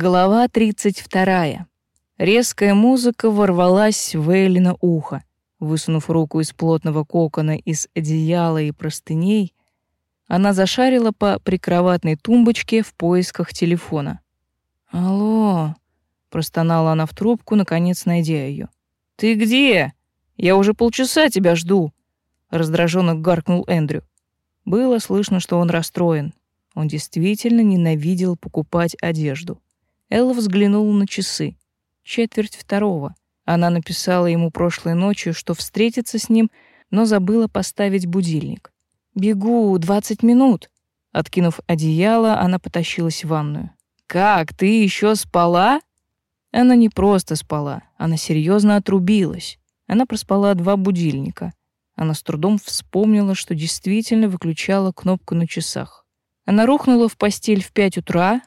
Глава 32. Резкая музыка ворвалась в Эйлина ухо. Высунув руку из плотного кокона из одеяла и простыней, она зашарила по прикроватной тумбочке в поисках телефона. «Алло», — простонала она в трубку, наконец найдя ее. «Ты где? Я уже полчаса тебя жду», — раздраженно гаркнул Эндрю. Было слышно, что он расстроен. Он действительно ненавидел покупать одежду. Элла взглянула на часы. Четверть второго. Она написала ему прошлой ночью, что встретится с ним, но забыла поставить будильник. «Бегу, двадцать минут». Откинув одеяло, она потащилась в ванную. «Как, ты еще спала?» Она не просто спала, она серьезно отрубилась. Она проспала два будильника. Она с трудом вспомнила, что действительно выключала кнопку на часах. Она рухнула в постель в пять утра,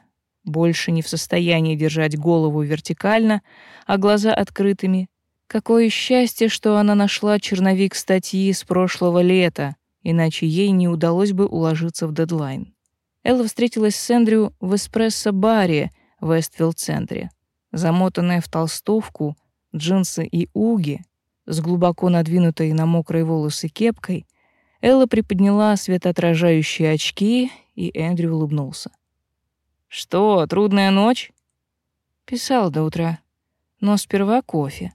больше не в состоянии держать голову вертикально, а глаза открытыми. Какое счастье, что она нашла черновик статьи с прошлого лета, иначе ей не удалось бы уложиться в дедлайн. Элла встретилась с Эндрю в эспрессо-баре в Эствилл-центре. Замотанная в толстовку, джинсы и уги, с глубоко надвинутой на мокрые волосы кепкой, Элла приподняла светоотражающие очки, и Эндрю улыбнулся. Что, трудная ночь? Писал до утра, но сперва кофе.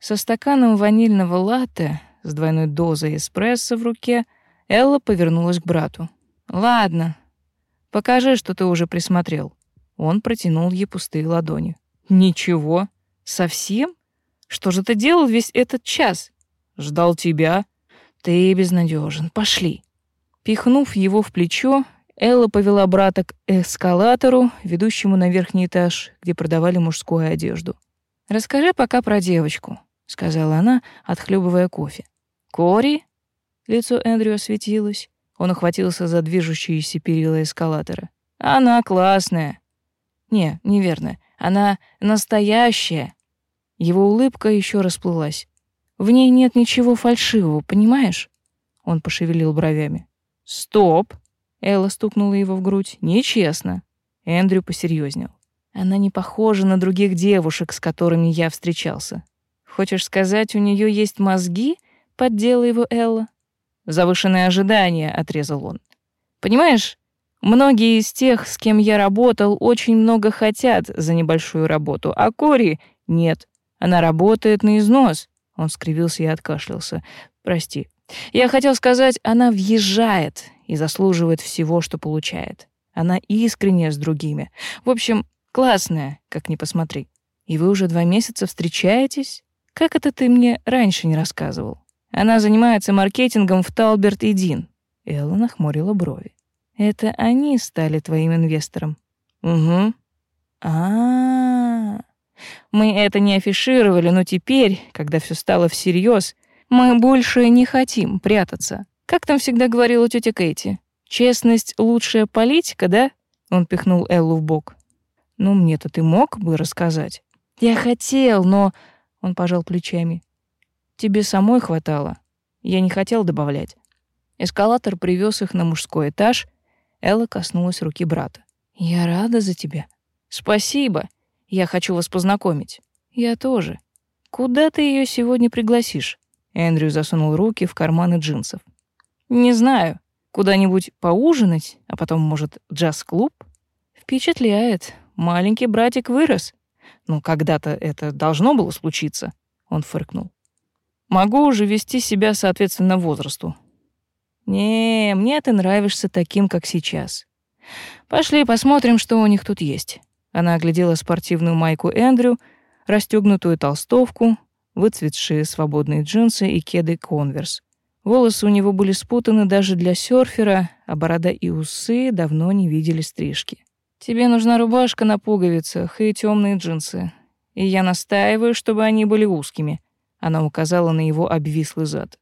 Со стаканом ванильного латте с двойной дозой эспрессо в руке Элла повернулась к брату. Ладно. Покажи, что ты уже присмотрел. Он протянул ей пустые ладони. Ничего? Совсем? Что же ты делал весь этот час? Ждал тебя. Ты безнадежен. Пошли. Пихнув его в плечо, Элла повела брата к эскалатору, ведущему на верхний этаж, где продавали мужскую одежду. «Расскажи пока про девочку», — сказала она, отхлебывая кофе. «Кори?» — лицо Эндрю осветилось. Он охватился за движущиеся перила эскалатора. «Она классная». «Не, неверно. Она настоящая». Его улыбка еще расплылась. «В ней нет ничего фальшивого, понимаешь?» Он пошевелил бровями. «Стоп!» Элла стукнула его в грудь. Нечестно. Эндрю посерьезнел. Она не похожа на других девушек, с которыми я встречался. Хочешь сказать, у нее есть мозги? Поддела его Элла. Завышенные ожидания, отрезал он. Понимаешь, многие из тех, с кем я работал, очень много хотят за небольшую работу, а Кори нет. Она работает на износ. Он скривился и откашлялся. Прости. Я хотел сказать, она въезжает и заслуживает всего, что получает. Она искренняя с другими. В общем, классная, как ни посмотри. И вы уже два месяца встречаетесь? Как это ты мне раньше не рассказывал? Она занимается маркетингом в Талберт и Дин. Элла нахмурила брови. Это они стали твоим инвестором? Угу. А, -а. Мы это не афишировали, но теперь, когда все стало всерьез, мы больше не хотим прятаться. Как там всегда говорила тетя Кэти? Честность — лучшая политика, да? Он пихнул Эллу в бок. Ну, мне-то ты мог бы рассказать. Я хотел, но... Он пожал плечами. Тебе самой хватало. Я не хотел добавлять. Эскалатор привез их на мужской этаж. Элла коснулась руки брата. Я рада за тебя. Спасибо. Я хочу вас познакомить. Я тоже. Куда ты ее сегодня пригласишь? Эндрю засунул руки в карманы джинсов. Не знаю, куда-нибудь поужинать, а потом, может, джаз-клуб? Впечатляет. Маленький братик вырос. Ну, когда-то это должно было случиться, он фыркнул. Могу уже вести себя соответственно возрасту. Не, мне ты нравишься таким, как сейчас. Пошли посмотрим, что у них тут есть. Она оглядела спортивную майку Эндрю, расстегнутую толстовку, выцветшие свободные джинсы и кеды Converse. Волосы у него были спутаны даже для серфера, а борода и усы давно не видели стрижки. «Тебе нужна рубашка на пуговицах и темные джинсы. И я настаиваю, чтобы они были узкими», — она указала на его обвислый зад.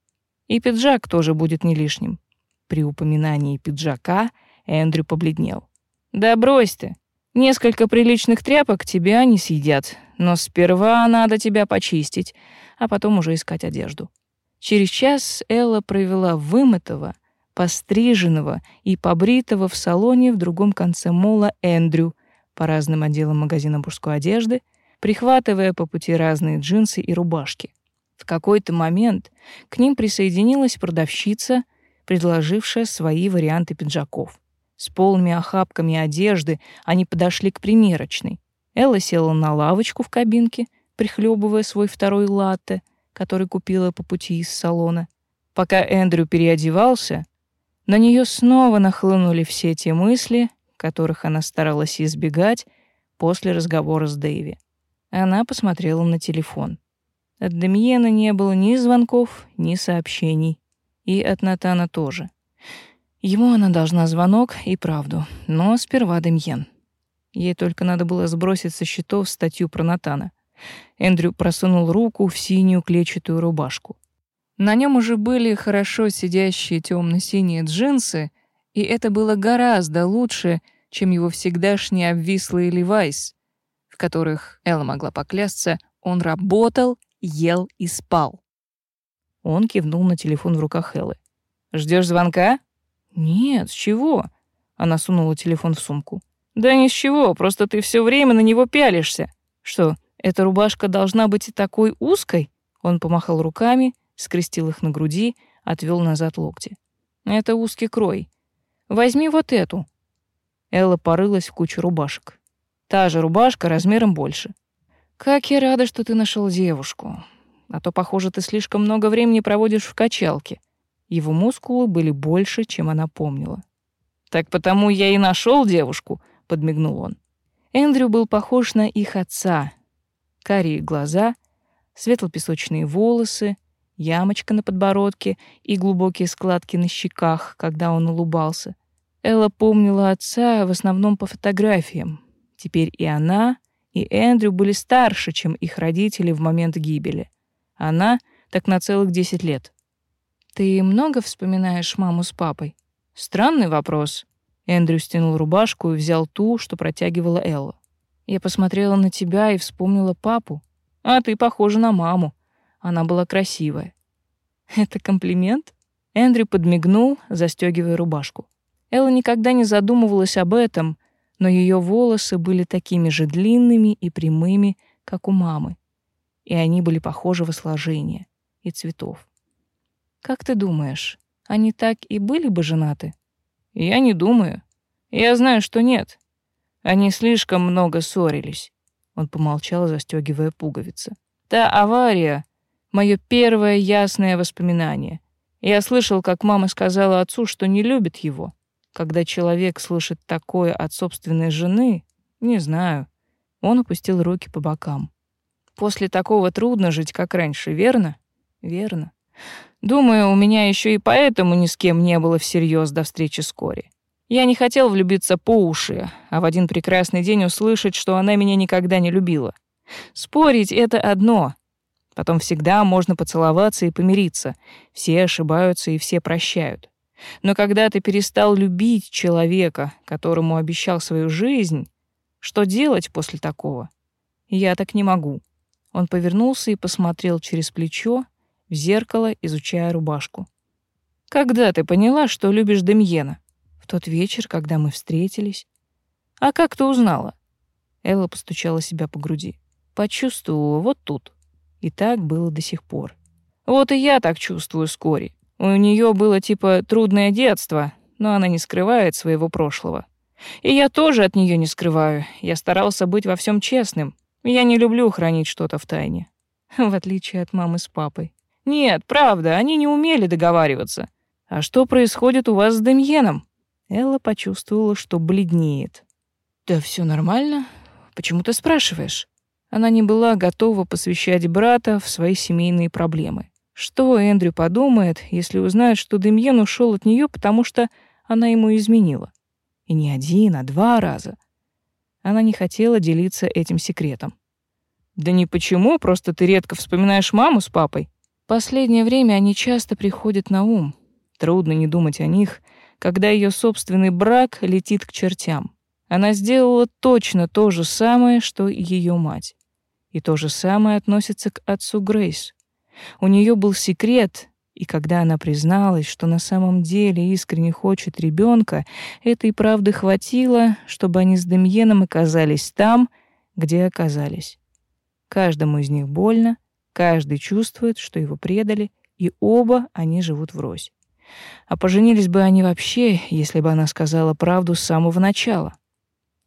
«И пиджак тоже будет не лишним». При упоминании пиджака Эндрю побледнел. «Да брось ты. Несколько приличных тряпок тебя не съедят, но сперва надо тебя почистить, а потом уже искать одежду». Через час Элла провела вымытого, постриженного и побритого в салоне в другом конце мола Эндрю, по разным отделам магазина мужской одежды, прихватывая по пути разные джинсы и рубашки. В какой-то момент к ним присоединилась продавщица, предложившая свои варианты пиджаков. С полными охапками одежды они подошли к примерочной. Элла села на лавочку в кабинке, прихлебывая свой второй латте, который купила по пути из салона. Пока Эндрю переодевался, на нее снова нахлынули все те мысли, которых она старалась избегать после разговора с Дэйви. Она посмотрела на телефон. От Демьена не было ни звонков, ни сообщений. И от Натана тоже. Ему она должна звонок и правду, но сперва Демьен. Ей только надо было сбросить со счетов статью про Натана. Эндрю просунул руку в синюю клетчатую рубашку. На нем уже были хорошо сидящие темно-синие джинсы, и это было гораздо лучше, чем его всегдашние обвислые левайс, в которых, Элла могла поклясться, он работал, ел и спал. Он кивнул на телефон в руках Эллы. Ждешь звонка?» «Нет, с чего?» Она сунула телефон в сумку. «Да ни с чего, просто ты все время на него пялишься. Что, эта рубашка должна быть и такой узкой?» Он помахал руками, скрестил их на груди, отвел назад локти. «Это узкий крой. Возьми вот эту». Элла порылась в кучу рубашек. Та же рубашка размером больше. «Как я рада, что ты нашел девушку. А то, похоже, ты слишком много времени проводишь в качалке». Его мускулы были больше, чем она помнила. «Так потому я и нашел девушку», — подмигнул он. Эндрю был похож на их отца. Карие глаза, светло-песочные волосы, ямочка на подбородке и глубокие складки на щеках, когда он улыбался. Элла помнила отца в основном по фотографиям. Теперь и она, и Эндрю были старше, чем их родители в момент гибели. Она так на целых десять лет. Ты много вспоминаешь маму с папой? Странный вопрос. Эндрю стянул рубашку и взял ту, что протягивала Элла. Я посмотрела на тебя и вспомнила папу. А ты похожа на маму. Она была красивая. Это комплимент? Эндрю подмигнул, застегивая рубашку. Элла никогда не задумывалась об этом, но ее волосы были такими же длинными и прямыми, как у мамы, и они были похожего сложения и цветов. Как ты думаешь, они так и были бы женаты? Я не думаю. Я знаю, что нет. Они слишком много ссорились. Он помолчал, застегивая пуговицы. Та авария — мое первое ясное воспоминание. Я слышал, как мама сказала отцу, что не любит его. Когда человек слышит такое от собственной жены, не знаю. Он опустил руки по бокам. После такого трудно жить, как раньше, верно? Верно. Думаю, у меня еще и поэтому ни с кем не было всерьез до встречи с Кори. Я не хотел влюбиться по уши, а в один прекрасный день услышать, что она меня никогда не любила. Спорить — это одно. Потом всегда можно поцеловаться и помириться. Все ошибаются и все прощают. Но когда ты перестал любить человека, которому обещал свою жизнь, что делать после такого? Я так не могу. Он повернулся и посмотрел через плечо, в зеркало, изучая рубашку. «Когда ты поняла, что любишь Демьена?» «В тот вечер, когда мы встретились». «А как ты узнала?» Элла постучала себя по груди. «Почувствовала вот тут». И так было до сих пор. «Вот и я так чувствую вскоре. У нее было типа трудное детство, но она не скрывает своего прошлого. И я тоже от нее не скрываю. Я старался быть во всем честным. Я не люблю хранить что-то в тайне. В отличие от мамы с папой. Нет, правда, они не умели договариваться. А что происходит у вас с Демьеном? Элла почувствовала, что бледнеет. Да все нормально. Почему ты спрашиваешь? Она не была готова посвящать брата в свои семейные проблемы. Что Эндрю подумает, если узнает, что Демьен ушел от нее, потому что она ему изменила? И не один, а два раза. Она не хотела делиться этим секретом. Да не почему, просто ты редко вспоминаешь маму с папой. Последнее время они часто приходят на ум. Трудно не думать о них, когда ее собственный брак летит к чертям. Она сделала точно то же самое, что и ее мать. И то же самое относится к отцу Грейс. У нее был секрет, И когда она призналась, что на самом деле искренне хочет ребенка, этой правды хватило, чтобы они с Демьеном оказались там, где оказались. Каждому из них больно, каждый чувствует, что его предали, и оба они живут врозь. А поженились бы они вообще, если бы она сказала правду с самого начала.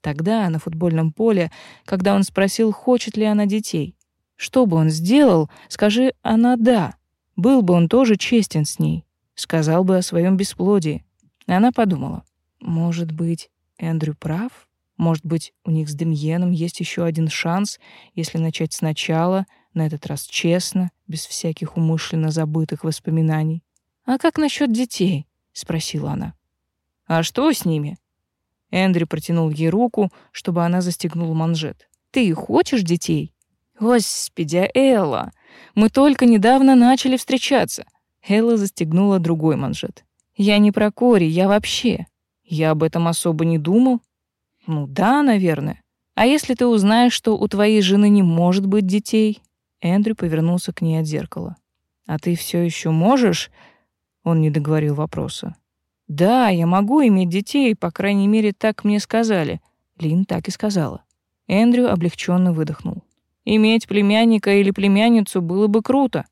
Тогда, на футбольном поле, когда он спросил, хочет ли она детей, что бы он сделал, скажи она «да», был бы он тоже честен с ней, сказал бы о своем бесплодии. Она подумала, может быть, Эндрю прав? Может быть, у них с Демьеном есть еще один шанс, если начать сначала, на этот раз честно, без всяких умышленно забытых воспоминаний. «А как насчет детей?» — спросила она. «А что с ними?» Эндрю протянул ей руку, чтобы она застегнула манжет. «Ты хочешь детей?» «Господи, Элла, мы только недавно начали встречаться». Элла застегнула другой манжет. «Я не про Кори, я вообще. Я об этом особо не думал». «Ну да, наверное. А если ты узнаешь, что у твоей жены не может быть детей?» Эндрю повернулся к ней от зеркала. «А ты все еще можешь?» Он не договорил вопроса. «Да, я могу иметь детей, по крайней мере, так мне сказали». Лин так и сказала. Эндрю облегченно выдохнул. Иметь племянника или племянницу было бы круто.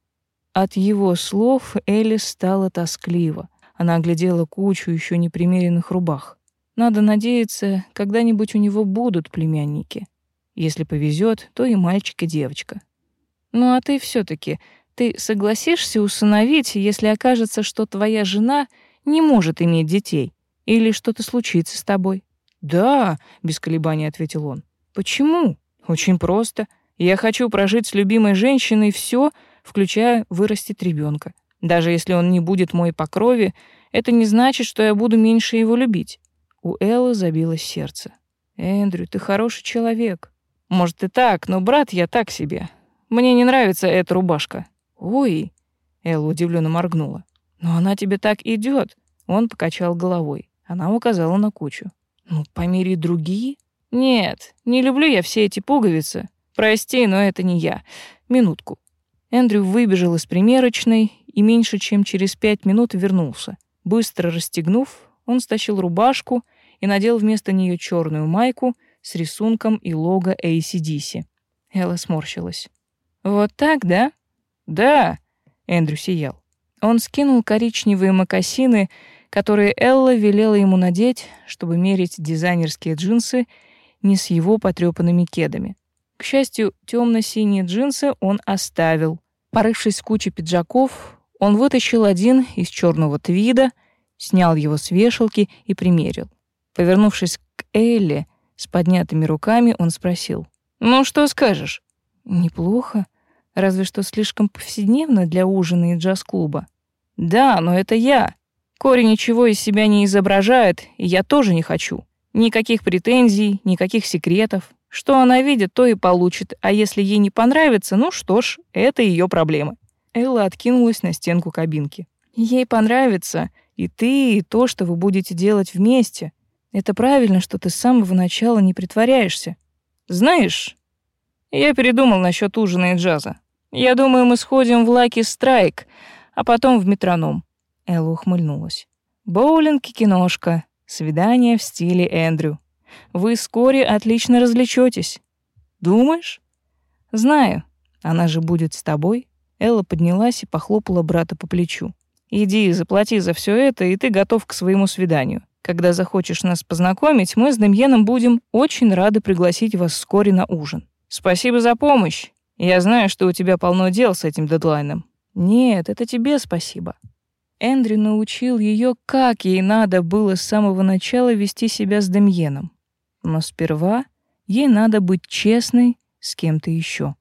От его слов Элис стала тоскливо. Она оглядела кучу еще непримеренных рубах. Надо надеяться, когда-нибудь у него будут племянники. Если повезет, то и мальчик, и девочка. Ну а ты все таки ты согласишься усыновить, если окажется, что твоя жена не может иметь детей или что-то случится с тобой? Да, без колебаний ответил он. Почему? Очень просто. Я хочу прожить с любимой женщиной все, включая вырастить ребенка. Даже если он не будет мой по крови, это не значит, что я буду меньше его любить. У Эллы забилось сердце. Эндрю, ты хороший человек. Может и так, но брат я так себе. Мне не нравится эта рубашка. Ой, Элла удивленно моргнула. Но она тебе так идет. Он покачал головой. Она указала на кучу. Ну, помери другие? Нет, не люблю я все эти пуговицы. Прости, но это не я. Минутку. Эндрю выбежал из примерочной и меньше чем через пять минут вернулся. Быстро расстегнув, он стащил рубашку и надел вместо нее черную майку с рисунком и лого ACDC. Элла сморщилась. «Вот так, да?» «Да», — Эндрю сиял. Он скинул коричневые мокасины, которые Элла велела ему надеть, чтобы мерить дизайнерские джинсы не с его потрёпанными кедами. К счастью, темно-синие джинсы он оставил. Порывшись в куче пиджаков, он вытащил один из черного твида, снял его с вешалки и примерил. Повернувшись к Элле с поднятыми руками, он спросил. «Ну, что скажешь?» «Неплохо. Разве что слишком повседневно для ужина и джаз-клуба». «Да, но это я. Кори ничего из себя не изображает, и я тоже не хочу. Никаких претензий, никаких секретов. Что она видит, то и получит, а если ей не понравится, ну что ж, это ее проблемы. Элла откинулась на стенку кабинки. Ей понравится и ты, и то, что вы будете делать вместе. Это правильно, что ты с самого начала не притворяешься. Знаешь, я передумал насчет ужина и джаза. Я думаю, мы сходим в Лаки Страйк, а потом в метроном. Элла ухмыльнулась. Боулинг и киношка. Свидание в стиле Эндрю. Вы вскоре отлично развлечетесь. Думаешь? Знаю. Она же будет с тобой. Элла поднялась и похлопала брата по плечу. Иди, заплати за все это, и ты готов к своему свиданию. Когда захочешь нас познакомить, мы с Демьеном будем очень рады пригласить вас вскоре на ужин. Спасибо за помощь. Я знаю, что у тебя полно дел с этим дедлайном. Нет, это тебе спасибо. Эндрю научил ее, как ей надо было с самого начала вести себя с Демьеном. Но сперва ей надо быть честной с кем-то еще.